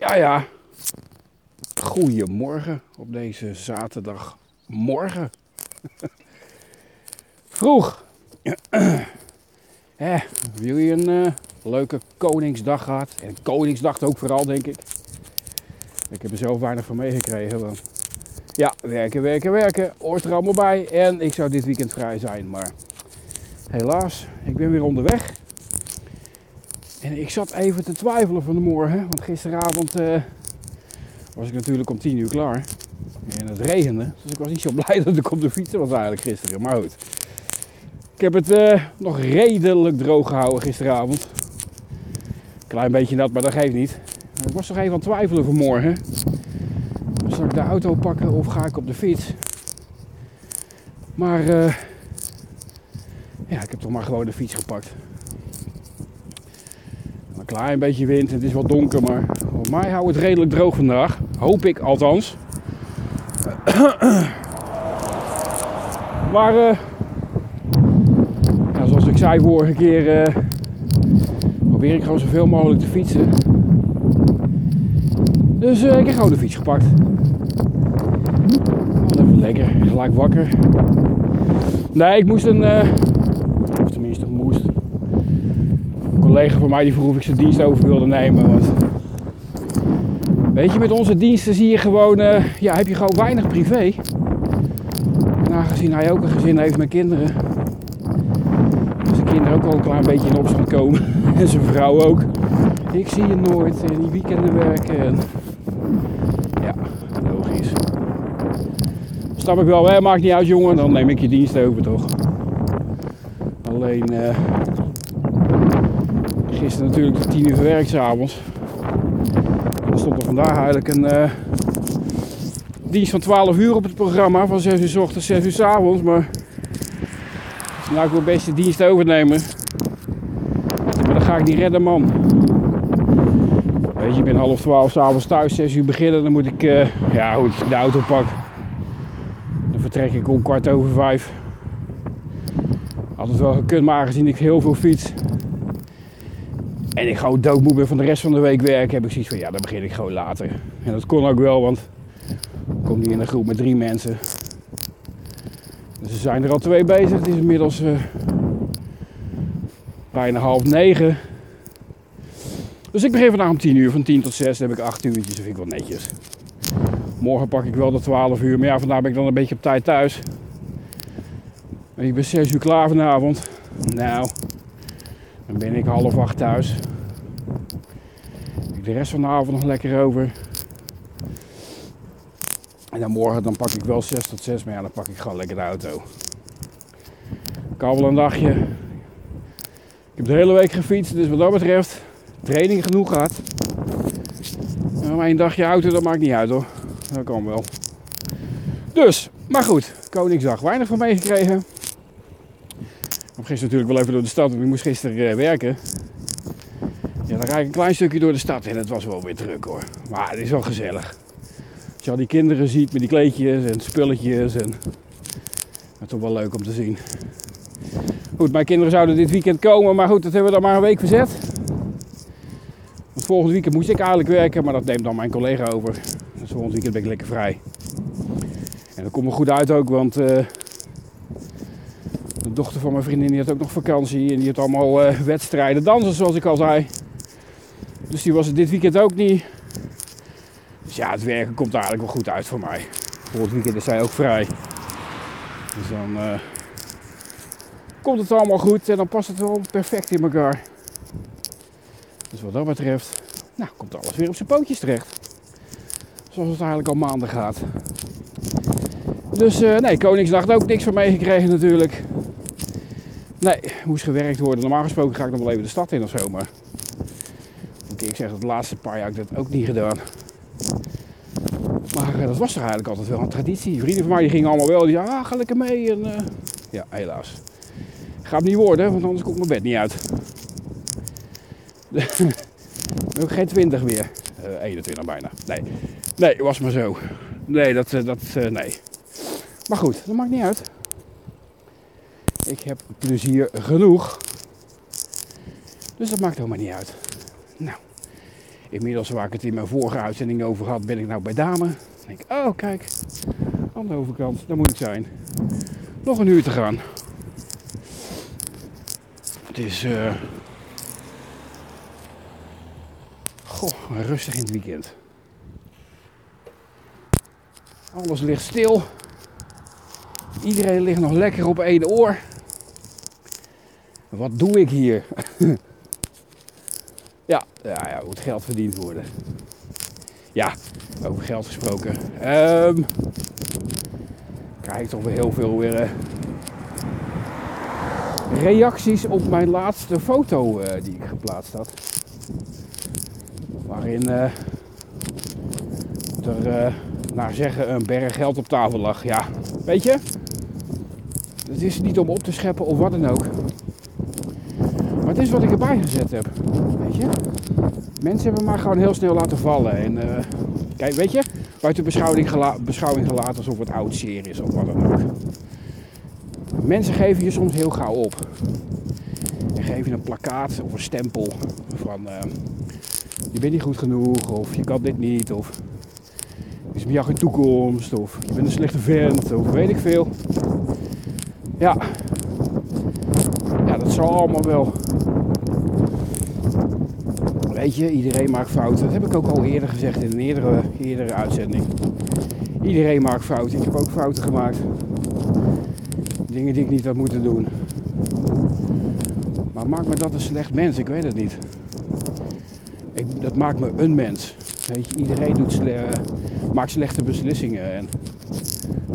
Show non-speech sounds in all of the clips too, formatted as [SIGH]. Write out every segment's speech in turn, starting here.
Ja, ja. Goedemorgen op deze zaterdagmorgen. [LAUGHS] Vroeg. Hè, [CLEARS THROAT] hebben jullie een eh, leuke Koningsdag gehad? En Koningsdag ook vooral, denk ik. Ik heb er zelf weinig van meegekregen. Want ja, werken, werken, werken. Hoort er allemaal bij. En ik zou dit weekend vrij zijn. Maar helaas, ik ben weer onderweg. En ik zat even te twijfelen van de morgen. Want gisteravond eh, was ik natuurlijk om 10 uur klaar. En het regende. Dus ik was niet zo [LAUGHS] blij dat ik op de fiets was eigenlijk gisteren. Maar goed. Ik heb het eh, nog redelijk droog gehouden gisteravond. Klein beetje nat, maar dat geeft niet. Ik was toch even aan het twijfelen vanmorgen. Zal ik de auto pakken of ga ik op de fiets? Maar eh, ja, ik heb toch maar gewoon de fiets gepakt. Klein beetje wind, het is wat donker, maar voor mij houdt het redelijk droog vandaag. Hoop ik althans. [CLEARS THROAT] maar ja, zoals ik zei vorige keer, uh, probeer ik gewoon zoveel mogelijk te fietsen. Dus uh, ik heb gewoon de fiets gepakt. Even lekker, gelijk wakker. Nee, ik moest een, of tenminste moest. Een collega van mij die vroeg of ik zijn dienst over wilde nemen. Weet je, met onze diensten zie je gewoon, ja, heb je gewoon weinig privé. En aangezien hij ook een gezin heeft met kinderen. Dus de kinderen ook al een klein beetje in opstand komen. [LAUGHS] En zijn vrouw ook. Ik zie je nooit en die weekenden werken. En ja, logisch. Snap ik wel, hè? maakt niet uit jongen, dan neem ik je dienst over toch. Alleen uh, natuurlijk tot 10 uur verwerkt s'avonds. Dan stond er vandaag eigenlijk een uh, dienst van 12 uur op het programma. Van 6 uur s ochtends, 6 uur s avonds. Maar nou ik wil best de dienst overnemen. Maar dat ga ik niet redden man. Weet je, ik ben half 12 s'avonds thuis, 6 uur beginnen. Dan moet ik, uh, ja de auto pak. Dan vertrek ik om kwart over vijf. Had het wel gekund, maar aangezien ik heel veel fiets. En ik gewoon doodmoe ben van de rest van de week werken, heb ik zoiets van ja, dan begin ik gewoon later. En dat kon ook wel, want ik kom hier in een groep met drie mensen. Dus er zijn er al twee bezig. Het is inmiddels uh, bijna half negen. Dus ik begin vandaag om 10 uur, van 10 tot 6 dan heb ik 8 uurtjes, dat vind ik wel netjes. Morgen pak ik wel de 12 uur, maar ja, vandaag ben ik dan een beetje op tijd thuis. En ik ben 6 uur klaar vanavond. Nou, dan ben ik half 8 thuis. Ik de rest van de avond nog lekker over. En dan morgen dan pak ik wel 6 tot 6, maar dan pak ik gewoon lekker de auto. Wel een dagje. Ik heb de hele week gefietst, dus wat dat betreft training genoeg gehad. Maar een dagje auto, dat maakt niet uit hoor. Dat kan wel. Dus, maar goed, Koningsdag weinig van meegekregen. Gisteren natuurlijk wel even door de stad, want ik moest gisteren werken. Ja, dan rijd ik een klein stukje door de stad en het was wel weer druk hoor. Maar het is wel gezellig. Als je al die kinderen ziet met die kleedjes en spulletjes en... Dat is toch wel leuk om te zien. Goed, mijn kinderen zouden dit weekend komen, maar goed, dat hebben we dan maar een week verzet. Want volgend weekend moest ik eigenlijk werken, maar dat neemt dan mijn collega over. Dus volgend weekend ben ik lekker vrij. En dat komt me goed uit ook, want uh, de dochter van mijn vriendin die had ook nog vakantie en die had allemaal uh, wedstrijden dansen zoals ik al zei. Dus die was het dit weekend ook niet. Dus ja, het werken komt eigenlijk wel goed uit voor mij. Volgend weekend is zij ook vrij. Dus dan uh, komt het allemaal goed en dan past het wel perfect in elkaar. Dus wat dat betreft, nou, komt alles weer op zijn pootjes terecht. Zoals het eigenlijk al maanden gaat. Dus uh, nee, Koningsdag ook niks van meegekregen natuurlijk. Nee, moest gewerkt worden. Normaal gesproken ga ik nog wel even de stad in of zo, maar... Oké, ik zeg dat de laatste paar jaar heb ik dat ook niet gedaan. Maar uh, dat was toch eigenlijk altijd wel een traditie. Vrienden van mij die gingen allemaal wel. Die zeiden, ah, ga lekker mee. En, uh, ja, helaas. Gaat niet worden, want anders komt mijn bed niet uit. [LAUGHS] ook geen 20 meer. Uh, 21 bijna. Nee. Nee, was maar zo. Nee, dat, dat nee. Maar goed, dat maakt niet uit. Ik heb plezier genoeg. Dus dat maakt helemaal niet uit. Nou, Inmiddels waar ik het in mijn vorige uitzending over had, ben ik nou bij Dame. Dan denk ik, oh kijk, aan de overkant, daar moet ik zijn. Nog een uur te gaan. Het is... Uh... Goh, rustig in het weekend. Alles ligt stil. Iedereen ligt nog lekker op één oor. Wat doe ik hier? [LAUGHS] ja, ja, moet geld verdiend worden. Ja, over geld gesproken. Um, krijg toch weer heel veel weer, uh, reacties op mijn laatste foto uh, die ik geplaatst had. Waarin uh, er, naar zeggen, een berg geld op tafel lag. Ja, weet je, het is niet om op te scheppen of wat dan ook. Maar het is wat ik erbij gezet heb. Weet je? Mensen hebben maar gewoon heel snel laten vallen. En uh, kijk, weet je, buiten beschouwing, beschouwing gelaten alsof het oud zeer is of wat dan ook. Mensen geven je soms heel gauw op. En geven je een plakkaat of een stempel van uh, je bent niet goed genoeg of je kan dit niet of is met jou geen toekomst of je bent een slechte vent of weet ik veel. Ja. Ja, dat zal allemaal wel. Weet je, iedereen maakt fouten. Dat heb ik ook al eerder gezegd in een eerdere, eerdere uitzending. Iedereen maakt fouten. Ik heb ook fouten gemaakt. Dingen die ik niet had moeten doen. Maar maakt me dat een slecht mens? Ik weet het niet. Ik, dat maakt me een mens. Weet je, iedereen doet sle maakt slechte beslissingen. En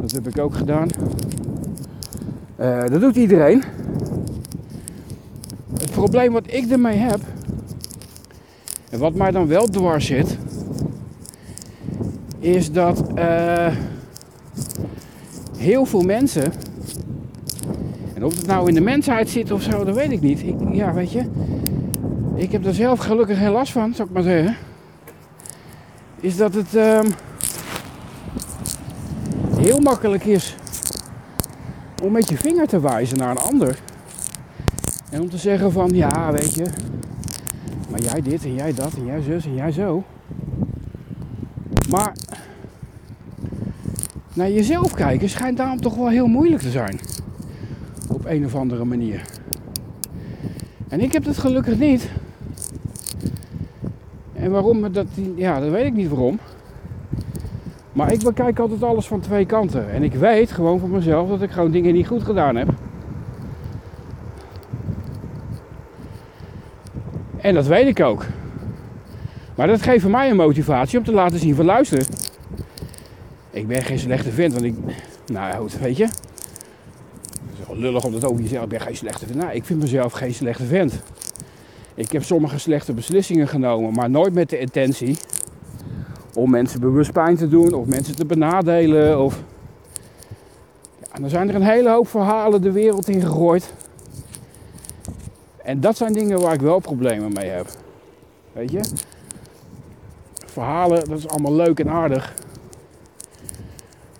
dat heb ik ook gedaan. Uh, dat doet iedereen. Het probleem wat ik ermee heb, en wat mij dan wel dwars zit, is dat uh, heel veel mensen, en of het nou in de mensheid zit of zo, dat weet ik niet. Ik, ja, weet je, ik heb er zelf gelukkig geen last van, zou ik maar zeggen. Is dat het um, heel makkelijk is om met je vinger te wijzen naar een ander. En om te zeggen van ja, weet je, maar jij dit en jij dat en jij zus en jij zo. Maar naar jezelf kijken schijnt daarom toch wel heel moeilijk te zijn. Op een of andere manier. En ik heb het gelukkig niet. En waarom dat, ja, dat weet ik niet waarom. Maar ik bekijk altijd alles van twee kanten. En ik weet gewoon van mezelf dat ik gewoon dingen niet goed gedaan heb. En dat weet ik ook. Maar dat geeft mij een motivatie om te laten zien van luister. Ik ben geen slechte vent, want ik... Nou goed, weet je. Het is wel lullig om dat over jezelf. Ik ben geen slechte vent. Nou, ik vind mezelf geen slechte vent. Ik heb sommige slechte beslissingen genomen, maar nooit met de intentie om mensen bewust pijn te doen of mensen te benadelen. Of... Ja, dan zijn er een hele hoop verhalen de wereld in gegooid. En dat zijn dingen waar ik wel problemen mee heb. Weet je? Verhalen, dat is allemaal leuk en aardig.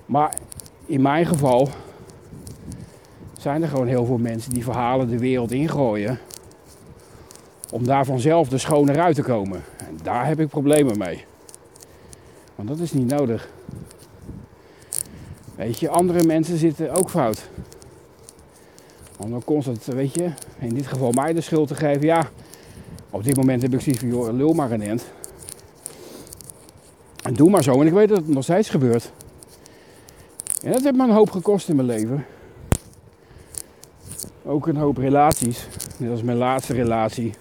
Maar in mijn geval zijn er gewoon heel veel mensen die verhalen de wereld ingooien. Om daar vanzelf de schoner uit te komen. En daar heb ik problemen mee. Want dat is niet nodig. Weet je, andere mensen zitten ook fout. Om dan constant, weet je, in dit geval mij de schuld te geven. Ja, op dit moment heb ik zoiets van, joh, lul maar een end. En doe maar zo. En ik weet dat het nog steeds gebeurt. En dat heeft me een hoop gekost in mijn leven. Ook een hoop relaties. Net als mijn laatste relatie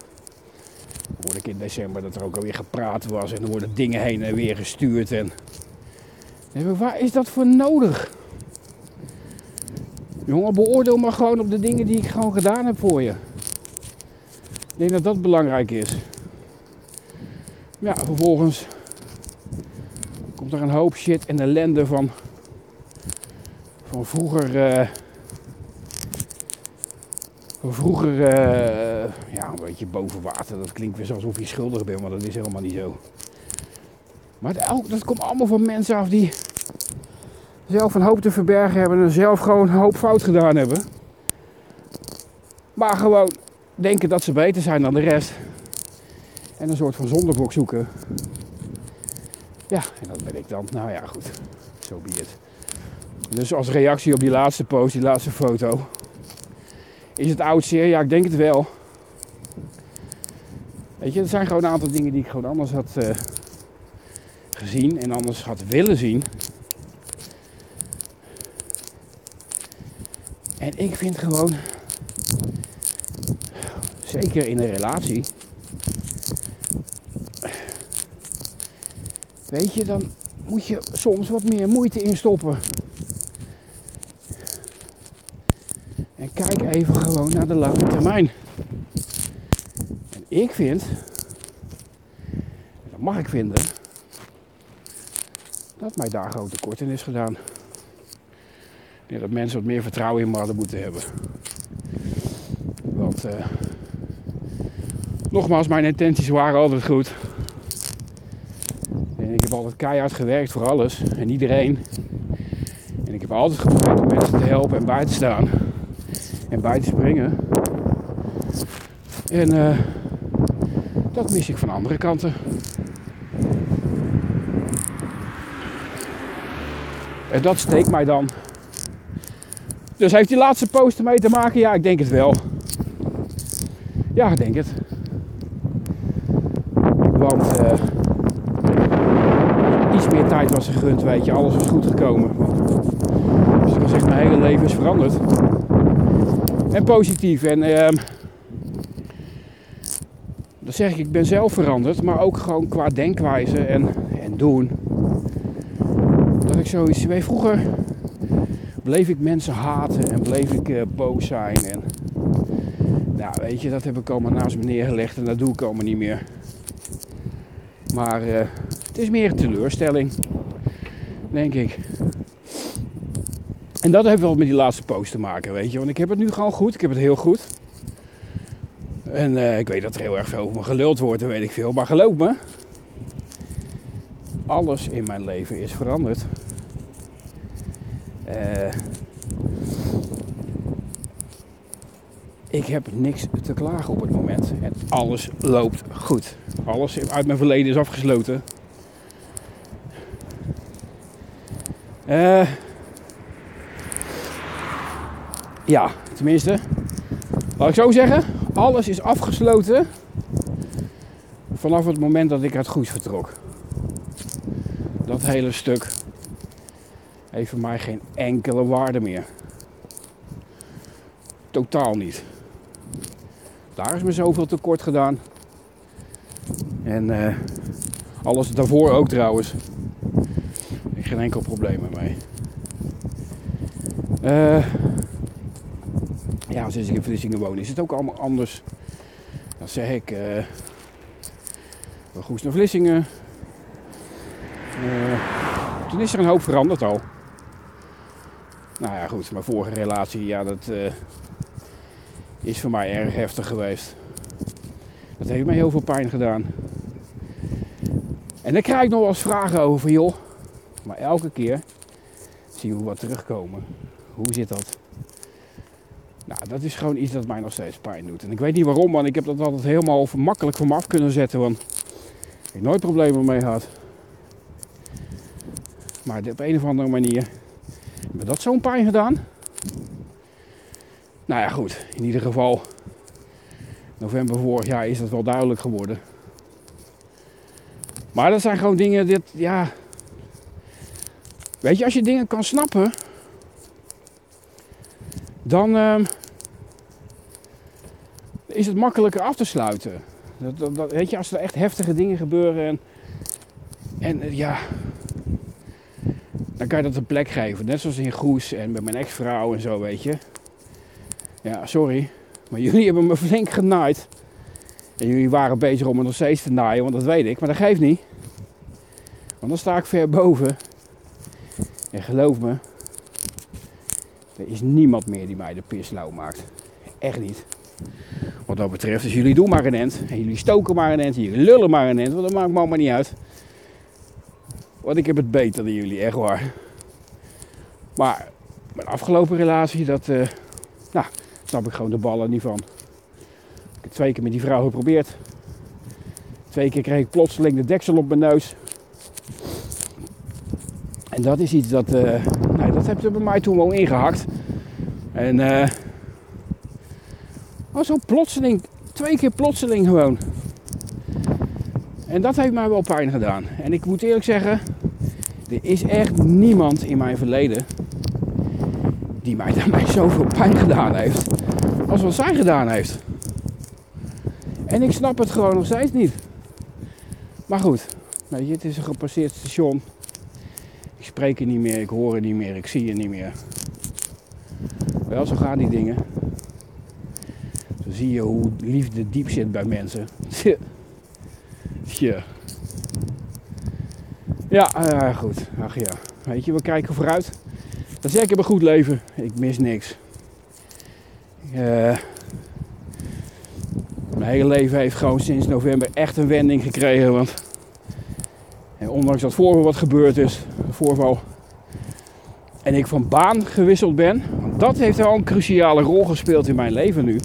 hoorde ik in december dat er ook alweer gepraat was en er worden dingen heen en weer gestuurd. En... waar is dat voor nodig? Jongen, beoordeel maar gewoon op de dingen die ik gewoon gedaan heb voor je. Ik denk dat dat belangrijk is. Ja, vervolgens komt er een hoop shit en ellende van, van vroeger. Uh, vroeger, uh, ja, een beetje boven water. Dat klinkt weer alsof je schuldig bent, maar dat is helemaal niet zo. Maar dat komt allemaal van mensen af die zelf een hoop te verbergen hebben en zelf gewoon een hoop fout gedaan hebben. Maar gewoon denken dat ze beter zijn dan de rest. En een soort van zondebok zoeken. Ja, en dat ben ik dan. Nou ja, goed. Zo so. Dus als reactie op die laatste post, die laatste foto. Is het oud zeer? Ja, ik denk het wel. Weet je, er zijn gewoon een aantal dingen die ik gewoon anders had uh, gezien en anders had willen zien. En ik vind gewoon, zeker in een relatie, weet je, dan moet je soms wat meer moeite instoppen. En kijk even gewoon naar de lange termijn. Ik vind, dat mag ik vinden, dat mij daar grote tekort in is gedaan. Ja, dat mensen wat meer vertrouwen in me hadden moeten hebben. Want, uh, nogmaals, mijn intenties waren altijd goed. En ik heb altijd keihard gewerkt voor alles en iedereen. En ik heb altijd geprobeerd om mensen te helpen en bij te staan. En bij te springen. En uh, dat mis ik van andere kanten. En dat steekt mij dan. Dus heeft die laatste post ermee te maken? Ja, ik denk het wel. Ja, ik denk het. Want uh, iets meer tijd was gegund, weet je. Alles was goed gekomen. Dus ik kan mijn hele leven is veranderd. En positief. En dat zeg ik, ik ben zelf veranderd. Maar ook gewoon qua denkwijze en, en doen. Dat ik zoiets... Weet, vroeger bleef ik mensen haten en bleef ik uh, boos zijn. En nou, weet je, dat heb ik allemaal naast me neergelegd en dat doe ik allemaal niet meer. Maar uh, het is meer teleurstelling, denk ik. En dat heeft wel met die laatste post te maken, weet je. Want ik heb het nu gewoon goed, ik heb het heel goed. En uh, ik weet dat er heel erg veel over me geluld wordt, weet ik veel. Maar geloof me, alles in mijn leven is veranderd. Uh, ik heb niks te klagen op het moment. En alles loopt goed. Alles uit mijn verleden is afgesloten. Uh, ja, tenminste. Laat ik zo zeggen. Alles is afgesloten. Vanaf het moment dat ik uit Goes vertrok. Dat hele stuk heeft voor mij geen enkele waarde meer. Totaal niet. Daar is me zoveel tekort gedaan. En uh, alles daarvoor ook trouwens. Ik geen enkel probleem mee. Uh, ja, sinds ik in Vlissingen woon is het ook allemaal anders. Dan zeg ik, uh, van Goes naar Vlissingen. Uh, toen is er een hoop veranderd al. Nou ja, goed, mijn vorige relatie, ja, dat uh, is voor mij erg heftig geweest. Dat heeft mij heel veel pijn gedaan. En daar krijg ik nog wel eens vragen over, joh. Maar elke keer zien we wat terugkomen. Hoe zit dat? Nou, dat is gewoon iets dat mij nog steeds pijn doet. En ik weet niet waarom, want ik heb dat altijd helemaal makkelijk voor me af kunnen zetten. Want ik nooit problemen mee gehad. Maar op een of andere manier me dat zo'n pijn gedaan? Nou ja, goed. In ieder geval, november vorig jaar is dat wel duidelijk geworden. Maar dat zijn gewoon dingen, dit, ja. Weet je, als je dingen kan snappen, dan uh, is het makkelijker af te sluiten. Dat, dat, weet je, als er echt heftige dingen gebeuren en, en ja, dan kan je dat een plek geven. Net zoals in Goes en bij mijn ex-vrouw en zo, weet je. Ja, sorry. Maar [LAUGHS] jullie hebben me flink genaaid. En jullie waren bezig om me nog steeds te naaien, want dat weet ik. Maar dat geeft niet. Want dan sta ik ver boven. En geloof me, er is niemand meer die mij de pis lauw maakt. Echt niet. Wat dat betreft, dus jullie doen maar een end. En jullie stoken maar een end. En jullie lullen maar een end. Want dat maakt me allemaal niet uit. Want ik heb het beter dan jullie, echt waar. Maar mijn afgelopen relatie, dat, uh, nou, snap ik gewoon de ballen niet van. Ik heb twee keer met die vrouw geprobeerd. Twee keer kreeg ik plotseling de deksel op mijn neus. En dat is iets dat, uh, nou, dat heeft er bij mij toen wel ingehakt. En was zo plotseling, twee keer plotseling gewoon. En dat heeft mij wel pijn gedaan. En ik moet eerlijk zeggen, er is echt niemand in mijn verleden die mij [LAUGHS] daarmee zoveel pijn gedaan heeft als wat zij gedaan heeft. En ik snap het gewoon nog steeds niet. Maar goed, het is een gepasseerd station. Ik spreek er niet meer, ik hoor er niet meer, ik zie je niet meer. Wel, zo gaan die dingen. Zo zie je hoe liefde diep zit bij mensen. Tje. [LAUGHS] Ja, uh, goed. Ach ja. Weet je, we kijken vooruit. Dat zeg ik heb een goed leven. Ik mis niks. Uh, mijn hele leven heeft gewoon sinds november echt een wending gekregen. Want ondanks dat voorval wat gebeurd is, voorval, en ik van baan gewisseld ben, want dat heeft wel een cruciale rol gespeeld in mijn leven nu.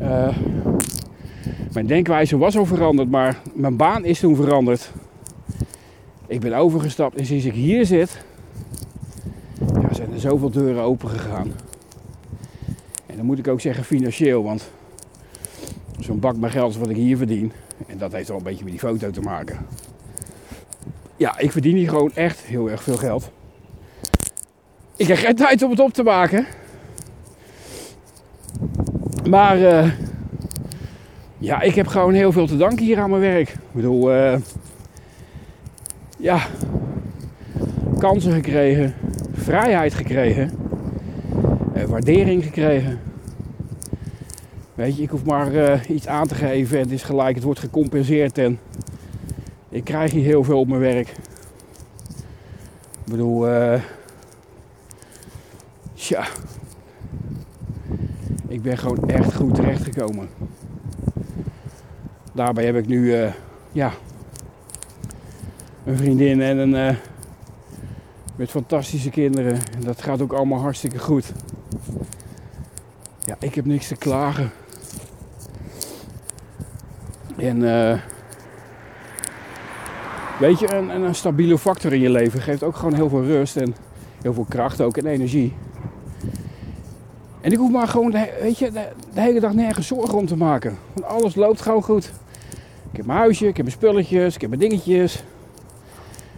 Uh, mijn denkwijze was al veranderd, maar mijn baan is toen veranderd. Ik ben overgestapt en sinds ik hier zit, ja, zijn er zoveel deuren open gegaan. En dan moet ik ook zeggen financieel, want zo'n bak met geld is wat ik hier verdien. En dat heeft al een beetje met die foto te maken. Ja, ik verdien hier gewoon echt heel erg veel geld. Ik heb geen tijd om het op te maken. Maar uh, ja, ik heb gewoon heel veel te danken hier aan mijn werk. Ik bedoel, uh, ja, kansen gekregen, vrijheid gekregen, uh, waardering gekregen. Weet je, ik hoef maar iets aan te geven en het is gelijk, het wordt gecompenseerd en ik krijg hier heel veel op mijn werk. Ik bedoel, uh, tja, ik ben gewoon echt goed terechtgekomen. Daarbij heb ik nu, uh, ja, een vriendin en een, uh, met fantastische kinderen. En dat gaat ook allemaal hartstikke goed. Ja, ik heb niks te klagen. En uh, weet je, een, een, stabiele factor in je leven geeft ook gewoon heel veel rust en heel veel kracht ook en energie. En ik hoef maar gewoon, de, weet je, de, hele dag nergens zorgen om te maken. Want alles loopt gewoon goed. Ik heb mijn huisje, ik heb mijn spulletjes, ik heb mijn dingetjes.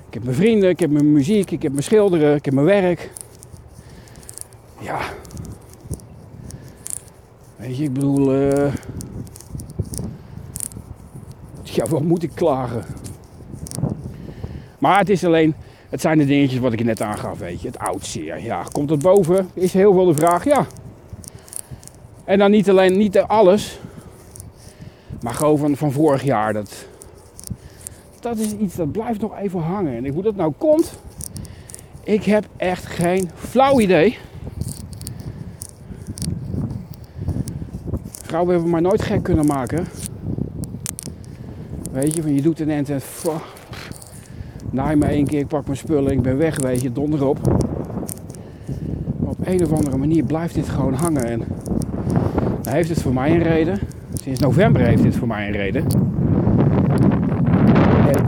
Ik heb mijn vrienden, ik heb mijn muziek, ik heb mijn schilderen, ik heb mijn werk. Ja. Weet je, ik bedoel... Uh, ja, wat moet ik klagen? Maar het is alleen, het zijn de dingetjes wat ik net aangaf, weet je. Het oudseer, ja. Komt het boven? Is heel veel de vraag, ja. En dan niet alleen, niet alles. Maar gewoon van, van vorig jaar, dat... Dat is iets dat blijft nog even hangen. En hoe dat nou komt, ik heb echt geen flauw idee. Vrouwen hebben mij nooit gek kunnen maken. Weet je, van je doet een end en naai me één keer, ik pak mijn spullen, ik ben weg, weet je, donder op. Maar op een of andere manier blijft dit gewoon hangen. En heeft het voor mij een reden. Sinds november heeft dit voor mij een reden. En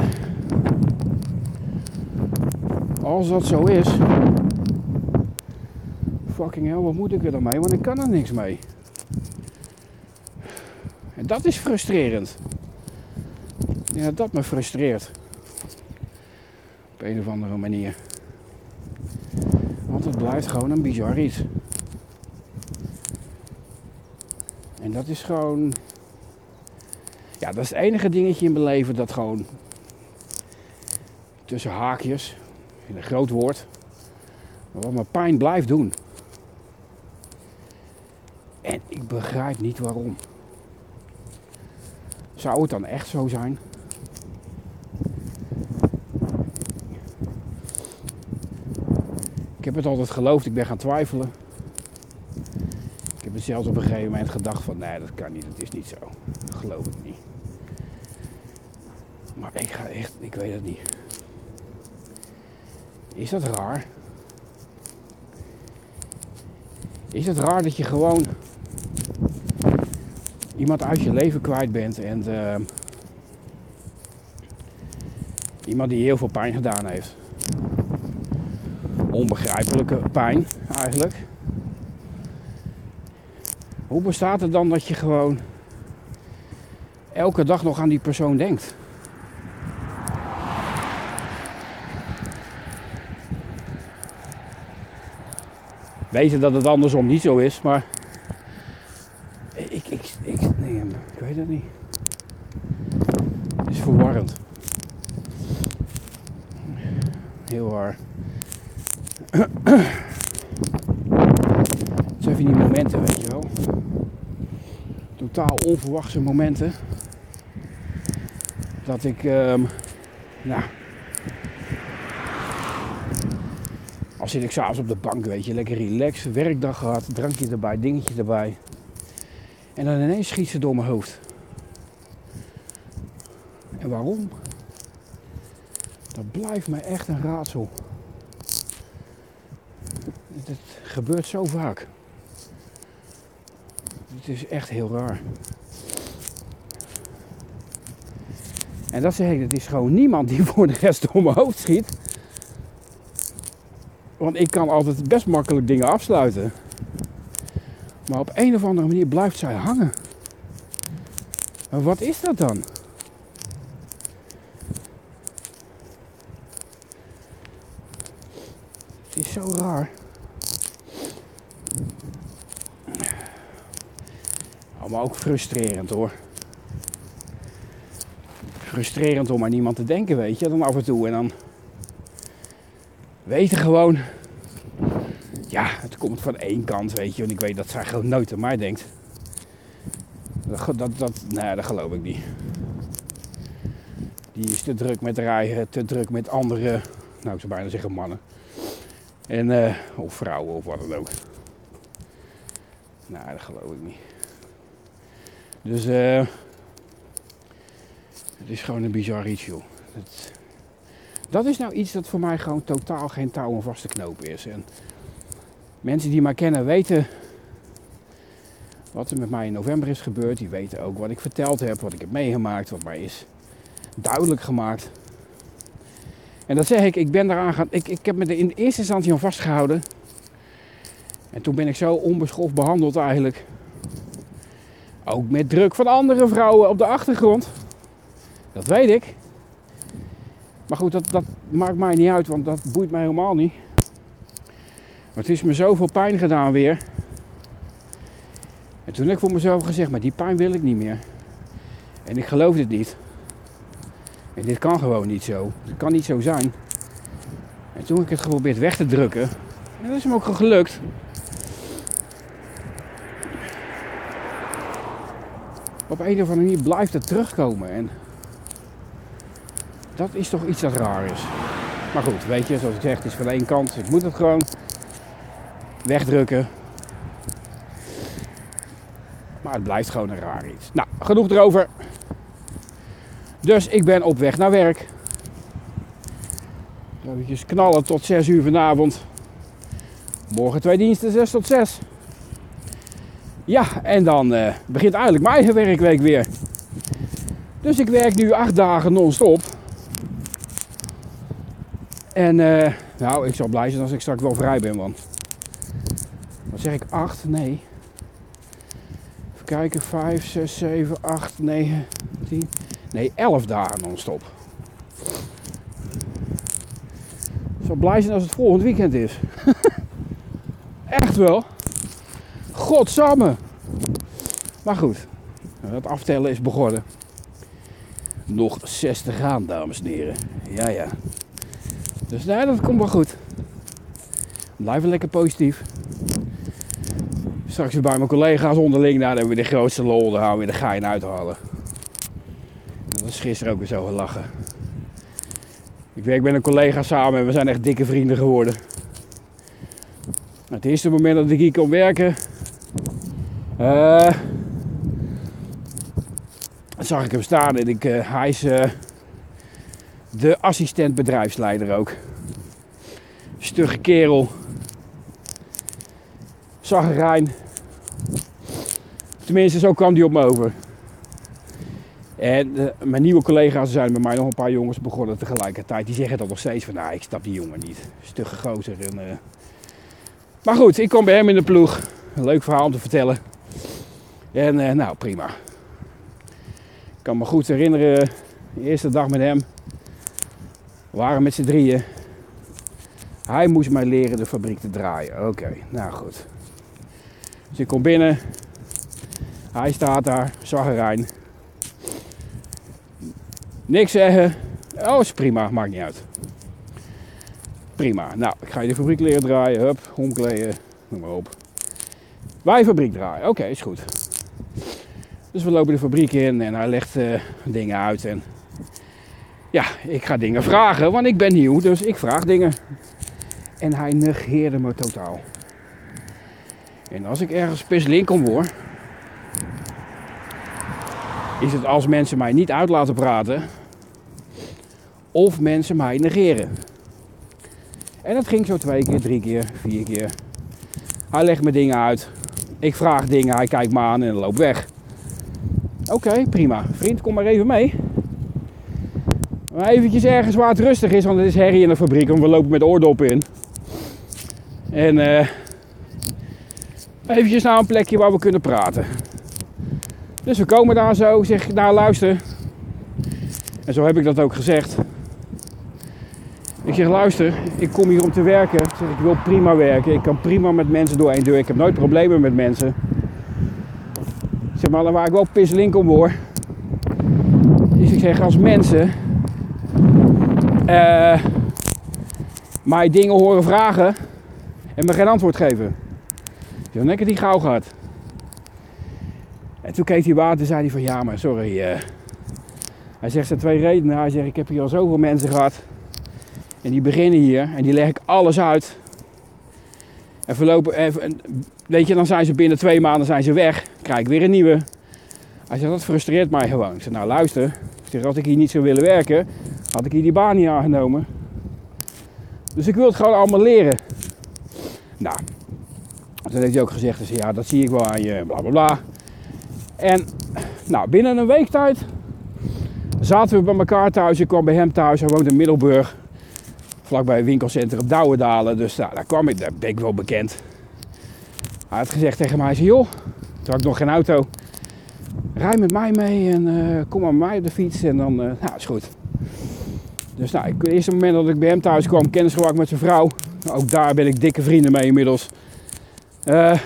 als dat zo is, fucking hell, wat moet ik er dan mee? Want ik kan er niks mee. En dat is frustrerend. Ja, dat me frustreert. Een of andere manier. Want het blijft gewoon een bizar iets. En dat is gewoon. Ja, dat is het enige dingetje in mijn leven dat gewoon. Tussen haakjes. In een groot woord. Wat me pijn blijft doen. En ik begrijp niet waarom. Zou het dan echt zo zijn? Ik heb het altijd geloofd, ik ben gaan twijfelen. Ik heb het zelfs op een gegeven moment gedacht van nee, dat kan niet, dat is niet zo. Dat geloof ik niet. Maar ik ga echt, ik weet het niet. Is dat raar? Is het raar dat je gewoon iemand uit je leven kwijt bent en uh, Iemand die heel veel pijn gedaan heeft. Onbegrijpelijke pijn eigenlijk. Hoe bestaat het dan dat je gewoon elke dag nog aan die persoon denkt? Weten dat het andersom niet zo is, maar ik, ik, ik, nee, ik weet het niet. Het is verwarrend. Heel waar. Het zijn van die momenten, weet je wel. Totaal onverwachte momenten. Dat ik, ehm nou, als zit ik s'avonds op de bank, weet je, lekker relaxed, werkdag gehad, drankje erbij, dingetje erbij. En dan ineens schiet ze door mijn hoofd. En waarom? Dat blijft mij echt een raadsel. Het gebeurt zo vaak. Het is echt heel raar. En dat zeg ik, het is gewoon niemand die [LAUGHS] voor de rest door mijn hoofd schiet. Want ik kan altijd best makkelijk dingen afsluiten. Maar op een of andere manier blijft zij hangen. En wat is dat dan? Het is zo raar. Maar ook frustrerend hoor. Frustrerend om aan niemand te denken, weet je, dan af en toe. En dan weten gewoon, ja, het komt van één kant, weet je. En ik weet dat zij gewoon nooit aan mij denkt. Dat, dat, dat, nee, dat geloof ik niet. Die is te druk met rijden, te druk met andere, nou ik zou bijna zeggen mannen. En, uh, of vrouwen of wat dan ook. Nou, dat geloof ik niet. Dus uh, het is gewoon een bizar iets, joh. Dat is nou iets dat voor mij gewoon totaal geen touw en vaste knoop is. En mensen die mij kennen weten wat er met mij in november is gebeurd. Die weten ook wat ik verteld heb, wat ik heb meegemaakt, wat mij is duidelijk gemaakt. En dat zeg ik, ik ben daaraan gaan. Ik, ik heb me er in eerste instantie aan vastgehouden. En toen ben ik zo onbeschoft behandeld eigenlijk. Ook met druk van andere vrouwen op de achtergrond. Dat weet ik. Maar goed, dat, dat maakt mij niet uit, want dat boeit mij helemaal niet. Maar het is me zoveel pijn gedaan weer. En toen heb ik voor mezelf gezegd, maar die pijn wil ik niet meer. En ik geloof dit niet. En dit kan gewoon niet zo. Het kan niet zo zijn. En toen heb ik het geprobeerd weg te drukken. En dat is me ook gelukt. Op een of andere manier blijft het terugkomen. En dat is toch iets dat raar is. Maar goed, weet je, zoals ik zeg, het is van één kant. Ik moet het gewoon wegdrukken. Maar het blijft gewoon een raar iets. Nou, genoeg erover. Dus ik ben op weg naar werk. Even knallen tot 6 uur vanavond. Morgen twee diensten, 6 tot 6. Ja, en dan uh, begint eigenlijk mijn eigen werkweek weer. Dus ik werk nu acht dagen non-stop. En uh, nou, ik zal blij zijn als ik straks wel vrij ben, want... Wat zeg ik? 8? Nee. Even kijken. 5, 6, 7, 8, 9, 10. Nee, 11 dagen non-stop. Ik zal blij zijn als het volgend weekend is. [LAUGHS] Echt wel. Godsamme. Maar goed, het aftellen is begonnen. Nog 60 aan, dames en heren. Ja, ja. Dus nee, dat komt wel goed. Blijven lekker positief. Straks weer bij mijn collega's onderling, daar hebben we de grootste lol, daar gaan we de gein uithalen. Dat was gisteren ook weer zo gelachen. Ik werk met een collega samen en we zijn echt dikke vrienden geworden. Het eerste moment dat ik hier kon werken, uh, zag ik hem staan en ik, uh, de assistent bedrijfsleider ook. Stugge kerel. Zaggerijn. Tenminste, zo kwam hij op me over. En eh, mijn nieuwe collega's zijn bij mij nog een paar jongens begonnen tegelijkertijd. Die zeggen dan nog steeds van, nou, ik snap die jongen niet. Stugge gozer. En, eh. Maar goed, ik kom bij hem in de ploeg. Een leuk verhaal om te vertellen. En eh, nou, prima. Ik kan me goed herinneren, de eerste dag met hem. Waren met z'n drieën. Hij moest mij leren de fabriek te draaien. Oké, nou goed. Dus ik kom binnen. Hij staat daar, zaggerijn. Niks zeggen. Oh, is prima, maakt niet uit. Prima. Nou, ik ga je de fabriek leren draaien. Hup, omkleden, noem maar op. Wij fabriek draaien. Oké, is goed. Dus we lopen de fabriek in en hij legt uh, dingen uit. En ja, ik ga dingen vragen, want ik ben nieuw, dus ik vraag dingen. En hij negeerde me totaal. En als ik ergens pisslink om word, is het als mensen mij niet uit laten praten of mensen mij negeren. En dat ging zo twee keer, drie keer, vier keer. Hij legt me dingen uit. Ik vraag dingen, hij kijkt me aan en loopt weg. Oké, prima. Vriend, kom maar even mee. Maar eventjes ergens waar het rustig is, want het is herrie in de fabriek en we lopen met oordoppen in. En uh, eventjes naar een plekje waar we kunnen praten. Dus we komen daar zo, zeg ik, nou luister. En zo heb ik dat ook gezegd. Ik zeg, luister, ik kom hier om te werken. Ik zeg, ik wil prima werken. Ik kan prima met mensen door één deur. Ik heb nooit problemen met mensen. Zeg maar, waar ik wel pisselink om word. Is ik zeg, als mensen uh, mij dingen horen vragen en me geen antwoord geven. Ik heb lekker die gauw gehad. En toen keek hij water en zei hij van ja, maar sorry. Uh, hij zegt er twee redenen. Hij zegt ik heb hier al zoveel mensen gehad. En die beginnen hier en die leg ik alles uit. En verlopen, en, weet je, dan zijn ze binnen twee maanden zijn ze weg. Krijg ik weer een nieuwe. Hij zegt dat frustreert mij gewoon. Ik zeg nou luister. Ik als ik hier niet zou willen werken, had ik hier die baan niet aangenomen. Dus ik wil het gewoon allemaal leren. Nou, toen heeft hij ook gezegd, dus ja, dat zie ik wel aan je, bla bla bla. En nou, binnen een week tijd zaten we bij elkaar thuis. Ik kwam bij hem thuis, hij woont in Middelburg. Vlakbij winkelcentrum Douwendalen. Dus nou, daar kwam ik, daar ben ik wel bekend. Hij had gezegd tegen mij, joh, toen nog geen auto. Rij met mij mee en uh, kom maar mij op de fiets en dan, uh, nou, is goed. Dus nou, het eerste moment dat ik bij hem thuis kwam, kennis met zijn vrouw. Ook daar ben ik dikke vrienden mee inmiddels. Uh,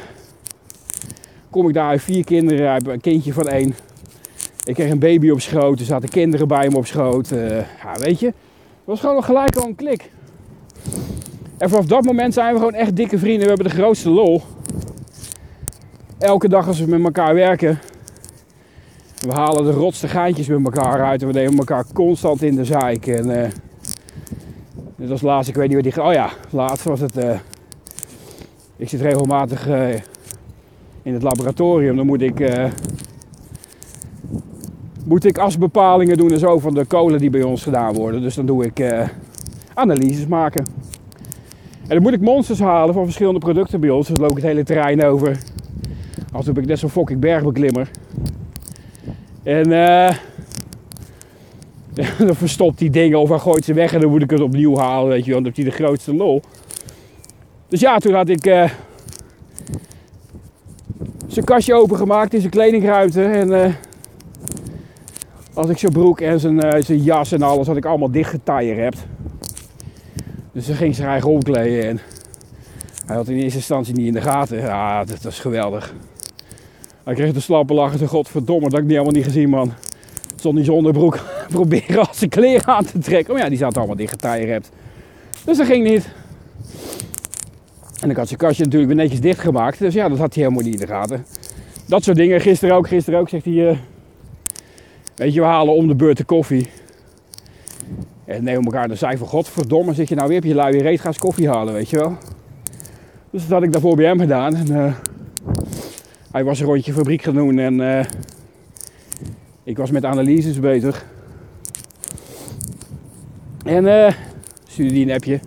kom ik daar, vier kinderen, heb een kindje van één. Ik kreeg een baby op schoot, er zaten kinderen bij hem op schoot. Uh, ja, weet je, het was gewoon gelijk al een klik. En vanaf dat moment zijn we gewoon echt dikke vrienden. We hebben de grootste lol. Elke dag als we met elkaar werken. We halen de rotste geintjes met elkaar uit. En we nemen elkaar constant in de zaak. En uh, dat was laatst, ik weet niet wat die... Oh ja, laatst was het... Uh, ik zit regelmatig uh, in het laboratorium. Dan moet ik, uh, moet ik asbepalingen doen en zo van de kolen die bij ons gedaan worden. Dus dan doe ik uh, analyses maken. En dan moet ik monsters halen van verschillende producten bij ons. Dus dan loop ik het hele terrein over. Als heb ik net zo'n fucking bergbeklimmer. En [LAUGHS] uh, dan verstopt die dingen of hij gooit ze weg en dan moet ik het opnieuw halen. Weet je, want dan heb hij de grootste lol. Dus ja, toen had ik uh, zijn kastje opengemaakt in zijn kledingruimte. En uh, als ik zijn broek en zijn, zijn jas en alles had ik allemaal dicht hebt. Dus dan ging zijn eigen omkleden en hij had in eerste instantie niet in de gaten. Ja, dat was geweldig. Hij kreeg de slappe lachen. Godverdomme, dat heb ik niet helemaal niet gezien, man. Zonder broek [LAUGHS] proberen als zijn kleren aan te trekken. Maar ja, die zaten allemaal dicht hebt. Dus dat ging niet. En ik had zijn kastje natuurlijk weer netjes dichtgemaakt. Dus ja, dat had hij helemaal niet in de gaten. Dat soort dingen. Gisteren ook, gisteren ook zegt hij... Uh, weet je, we halen om de beurt de koffie. En nemen elkaar de zei van... Godverdomme, zit je nou weer op je lui weer reet, ga eens koffie halen, weet je wel. Dus dat had ik daarvoor bij hem gedaan. En, uh, hij was een rondje fabriek gaan doen en uh, ik was met analyses bezig. En uh, stuurde die een.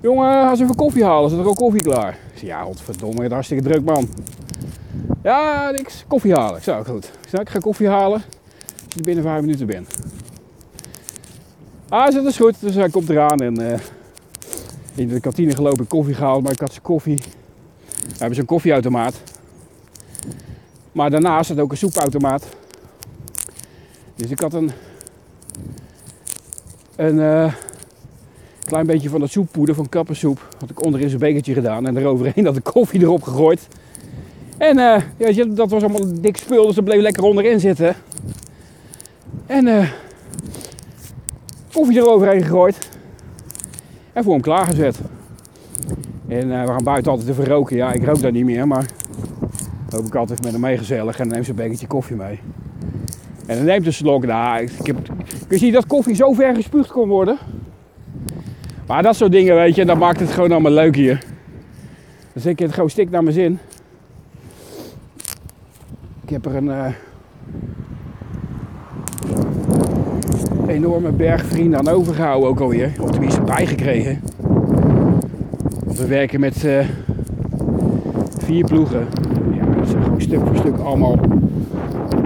Jongen, ga eens even koffie halen. Is er al koffie klaar? Ik zei, ja, godverdomme, het hartstikke druk man. Ja, niks. Koffie halen. Ik zei, goed. Ik zei, ik ga koffie halen. je er binnen vijf minuten bent. Ah, dat is goed. Dus hij komt eraan en uh, in de kantine gelopen, koffie gehaald, maar ik had zijn koffie. We hebben zo'n koffieautomaat. Maar daarnaast zat ook een soepautomaat. Dus ik had een, een uh, klein beetje van dat soeppoeder van kappensoep. Had ik onderin zijn bekertje gedaan en eroverheen had ik koffie erop gegooid. En uh, ja, dat was allemaal dik spul, dus dat bleef lekker onderin zitten. En uh, koffie eroverheen gegooid. En voor hem klaargezet. En we gaan buiten altijd even roken. Ja, ik rook daar niet meer, maar loop ik altijd met hem mee gezellig en dan neemt ze een bekertje koffie mee. En dan neemt een slok. Ik heb, kun je dat koffie zo ver gespuugd kon worden? Maar dat soort dingen, weet je, dat maakt het gewoon allemaal leuk hier. Zit ik het gewoon stik naar mijn zin. Ik heb er een uh, enorme berg vrienden aan overgehouden ook alweer. Of tenminste bijgekregen. Want we werken met uh, vier ploegen. Dat zijn gewoon stuk voor stuk allemaal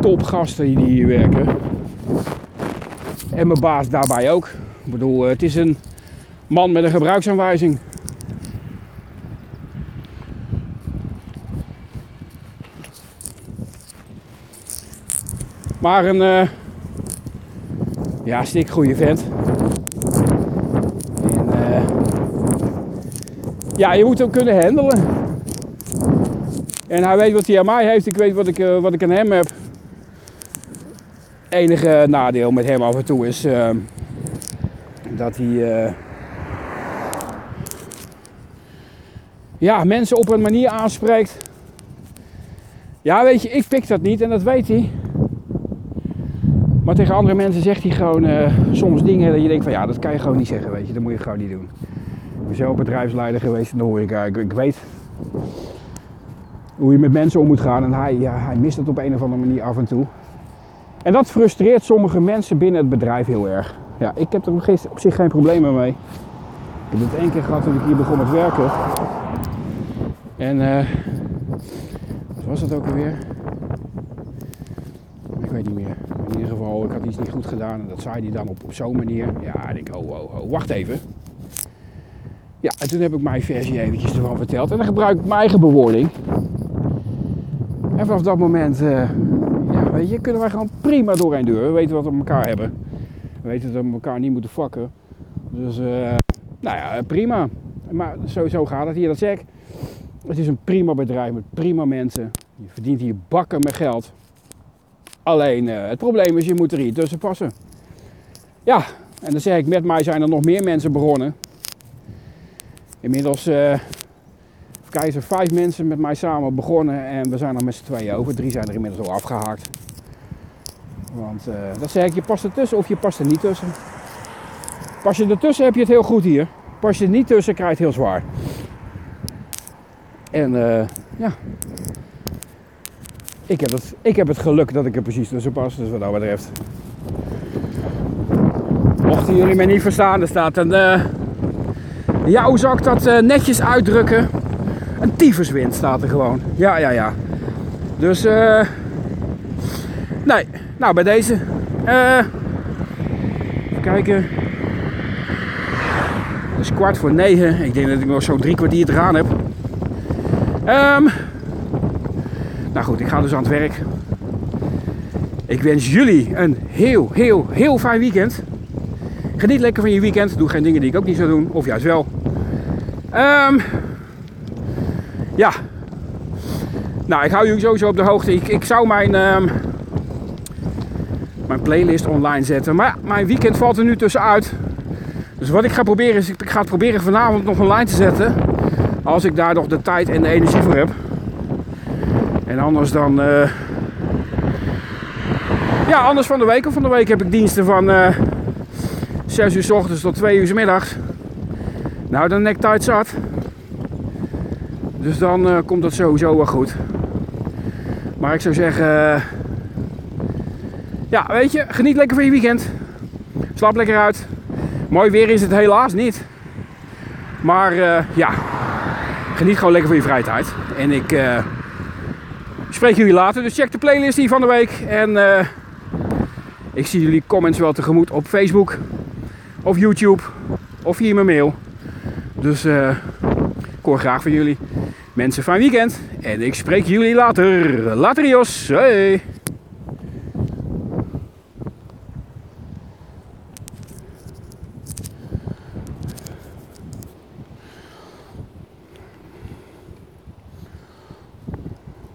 topgasten die hier werken. En mijn baas daarbij ook. Ik bedoel, het is een man met een gebruiksaanwijzing. Maar een uh, ja, stik goede vent. En, uh, ja, je moet hem kunnen handelen. En hij weet wat hij aan mij heeft, ik weet wat ik, uh, wat ik aan hem heb. Enige nadeel met hem af en toe is dat hij ja, mensen op een manier aanspreekt. Ja, weet je, ik pik dat niet en dat weet hij. Maar tegen andere mensen zegt hij gewoon soms dingen dat je denkt van ja, dat kan je gewoon niet zeggen, weet je. Dat moet je gewoon niet doen. Ik ben zelf bedrijfsleider geweest in de horeca. Ik, ik weet hoe je met mensen om moet gaan. En hij, ja, hij mist het op een of andere manier af en toe. En dat frustreert sommige mensen binnen het bedrijf heel erg. Ja, ik heb er op zich geen problemen mee. Ik heb het één keer gehad toen ik hier begon met werken. En uh, wat was het ook alweer? Ik weet niet meer. In ieder geval, ik had iets niet goed gedaan en dat zei hij dan op, op zo'n manier. Ja, ik denk, oh, oh, oh, wacht even. Ja, en toen heb ik mijn versie eventjes ervan verteld. En dan gebruik ik mijn eigen bewoording. En vanaf dat moment, uh, ja, weet je, kunnen wij gewoon prima door een deur. We weten wat we met elkaar hebben. We weten dat we elkaar niet moeten fucken. Dus, uh, nou ja, prima. Maar sowieso gaat het hier, dat zeg. Het is een prima bedrijf met prima mensen. Je verdient hier bakken met geld. Alleen uh, het probleem is, je moet er hier tussen passen. Ja, en dan zeg ik, met mij zijn er nog meer mensen begonnen. Inmiddels uh, er vijf mensen met mij samen begonnen en we zijn er met z'n tweeën over. Drie zijn er inmiddels al afgehaakt. Want uh, dat zeg ik, je past er tussen of je past er niet tussen. Pas je ertussen heb je het heel goed hier. Pas je er niet tussen krijg je het heel zwaar. En uh, ja, ik heb, het, ik heb het geluk dat ik er precies tussen pas. Dus wat dat betreft. Mochten jullie mij niet verstaan, er staat een. Ja, hoe zou ik dat netjes uitdrukken? Een tyfuswind staat er gewoon. Ja, ja, ja. Dus, eh. nee, nou bij deze. eh even kijken. Het is kwart voor negen. Ik denk dat ik nog zo drie kwartier te gaan heb. Um, nou goed, ik ga dus aan het werk. Ik wens jullie een heel, heel, heel fijn weekend. Geniet lekker van je weekend. Doe geen dingen die ik ook niet zou doen. Of juist wel. Um, ja. Nou, ik hou jullie sowieso op de hoogte. Ik, ik zou mijn, um, mijn playlist online zetten. Maar mijn weekend valt er nu tussenuit. Dus wat ik ga proberen is, ik ga het proberen vanavond nog online te zetten. Als ik daar nog de tijd en de energie voor heb. En anders dan... Uh, ja, anders van de week. Of van de week heb ik diensten van uh, 6 uur s ochtends tot 2 uur s middags. Nou, dan nek tijd zat. Dus dan uh, komt dat sowieso wel goed. Maar ik zou zeggen... ja, weet je, geniet lekker van je weekend. Slaap lekker uit. Mooi weer is het helaas niet. Maar ja, geniet gewoon lekker van je vrije tijd. En ik spreek jullie later. Dus check de playlist hier van de week. En uh, Ik zie jullie comments wel tegemoet op Facebook of YouTube of via mijn mail. Dus eh, ik hoor graag van jullie. Mensen, fijn weekend. En ik spreek jullie later. Later, Jos. Hey.